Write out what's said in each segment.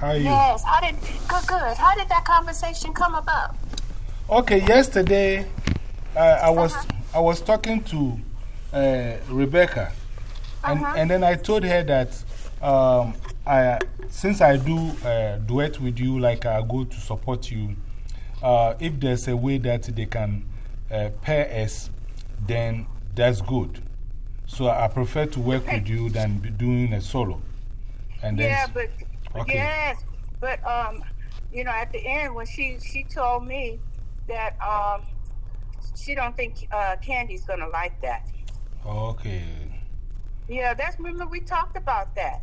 How you? Yes. How did, good, good. How did that conversation come about? Okay, yesterday uh, I, was, -huh. I was talking to uh, Rebecca, and, -huh. and then I told her that um, I, since I do uh, duet with you, like I go to support you, uh, if there's a way that they can uh, pair us, then that's good. So I prefer to work with you than be doing a solo. And yeah, but okay. yes, but um, you know, at the end when she she told me that um, she don't think uh, Candy's gonna like that. Okay. Yeah, that's remember we talked about that.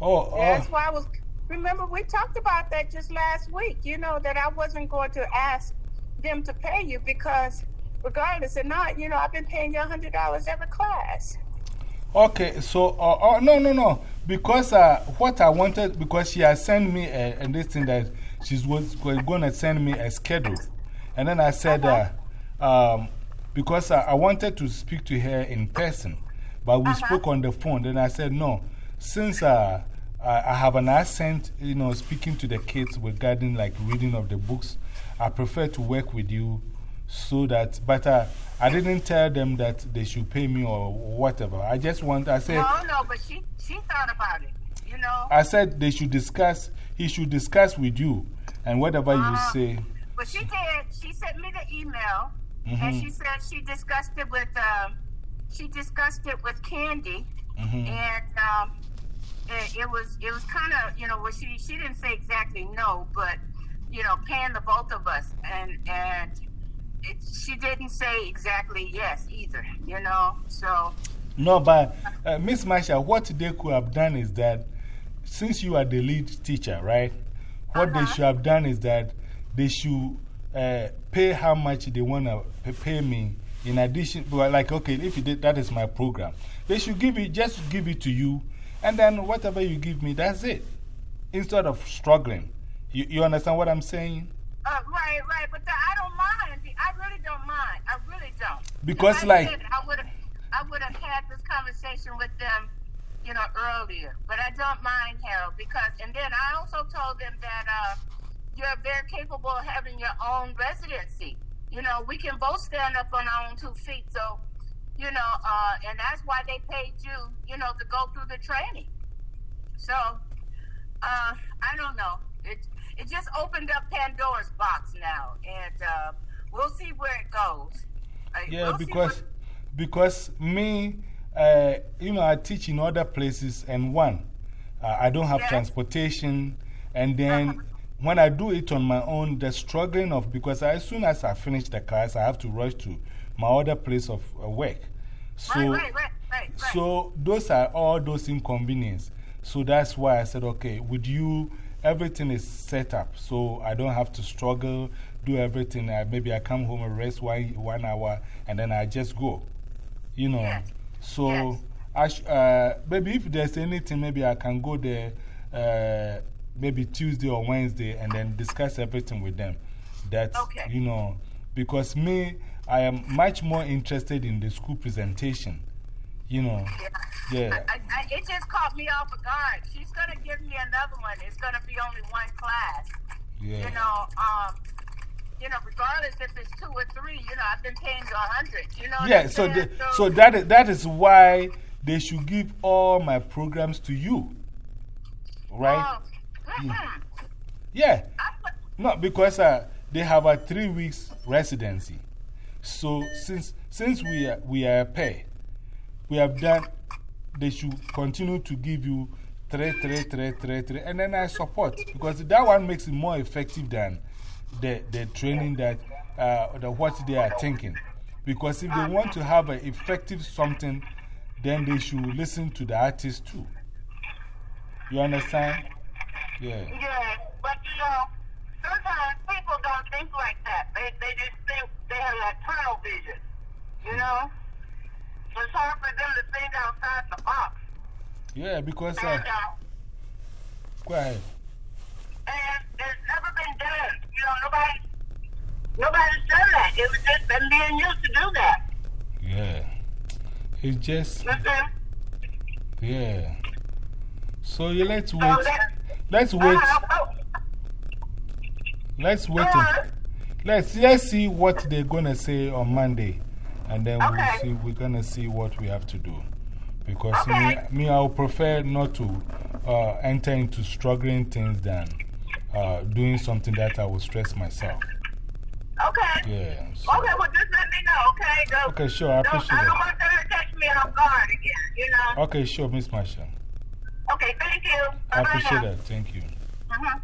Oh, oh. That's why I was. Remember we talked about that just last week. You know that I wasn't going to ask them to pay you because regardless or not, you know I've been paying you a hundred dollars every class. Okay, so, uh, uh, no, no, no. Because uh, what I wanted, because she has sent me a, a this thing that she's was, was going to send me a schedule. And then I said, -huh. um, because I, I, wanted to speak to her in person, but we -huh. spoke on the phone. Then I said, no, since I, I have an accent, you know, speaking to the kids regarding like reading of the books, I prefer to work with you so that, but uh, I didn't tell them that they should pay me or whatever. I just want, I said. No, no, but she, she thought about it, you know. I said they should discuss, he should discuss with you and whatever you say. But she did, she sent me the email -hmm. and she said she discussed it with, um, she discussed it with Candy -hmm. and um, it, it, was, it was kind of, you know, well, she, she didn't say exactly no, but, you know, paying the both of us and, and, it, she didn't say exactly yes either, you know, so. No, but uh, Miss Marsha, what they could have done is that since you are the lead teacher, right? What -huh. they uh-huh. should have done is that they should uh, pay how much they want to pay me in addition. Like, okay, if you did, that is my program. They should give it, just give it to you, and then whatever you give me, that's it. Instead of struggling. You, you understand what I'm saying? Uh, right, right, but the, I don't mind. I really don't mind. I really don't. Because, like, said, I would have, I would have had this conversation with them, you know, earlier. But I don't mind, Harold, because, and then I also told them that uh, you're very capable of having your own residency. You know, we can both stand up on our own two feet. So, you know, uh, and that's why they paid you, you know, to go through the training. So, uh, I don't know. It, it just opened up Pandora's box now, and uh, we'll see where it goes. Uh, yeah, we'll because, because me, uh, you know, I teach in other places, and one, uh, I don't have yes. transportation, and then -huh. when I do it on my own, the struggling of, because as soon as I finish the class, I have to rush to my other place of uh, work. So, right, right, right, right, so those are all those inconveniences. So that's why I said, okay, would you everything is set up. So I don't have to struggle, do everything. I, maybe I come home and rest one, one hour and then I just go. You know. Yes. So yes. I uh, maybe if there's anything, maybe I can go there uh, maybe Tuesday or Wednesday and then discuss everything with them. That, okay. you know, because me, I am much more interested in the school presentation. You know. Yeah. Yeah. I, I, it just caught me off guard. She's going to give me another one. It's going to be only one class. Yeah. You know, um, you know, regardless if it's two or three, you know, I've been paying you a hundred, you know. Yeah, so, the, so, so that, is, that is why they should give all my programs to you. Right? Uh, yeah. yeah. No, because uh, they have a three weeks residency. So since, since we are, we are a pair, we have done they should continue to give you three, three, three, three, three, and then I support because that one makes it more effective than the, the training that uh, the, what they are thinking. Because if they want to have an effective something, then they should listen to the artist too. You understand? Yeah. Yeah, but you know, sometimes people don't think like that. They, they just think they have that tunnel vision, you know? It's hard for them to think outside the box. Yeah, because. Uh, ahead. And it's never been done. You know, nobody, nobody's done that. It was just them being used to do that. Yeah. It's just. -hmm. Yeah. So you let's wait. So let's wait. Uh, Let's wait. And- Let's, let's see what they're going to say on Monday. And then Okay. we'll see, we're going to see what we have to do. Because Okay. me, me, I would prefer not to uh, enter into struggling things than uh, doing something that I will stress myself. Okay. Yeah. So, Okay, well, just let me know, okay? Don't- Okay, sure, I appreciate I don't that. want them to catch me off guard again, you know? Okay, sure, Miss Marshall. Okay, thank you. I Bye-bye appreciate that. Thank you. Mhm.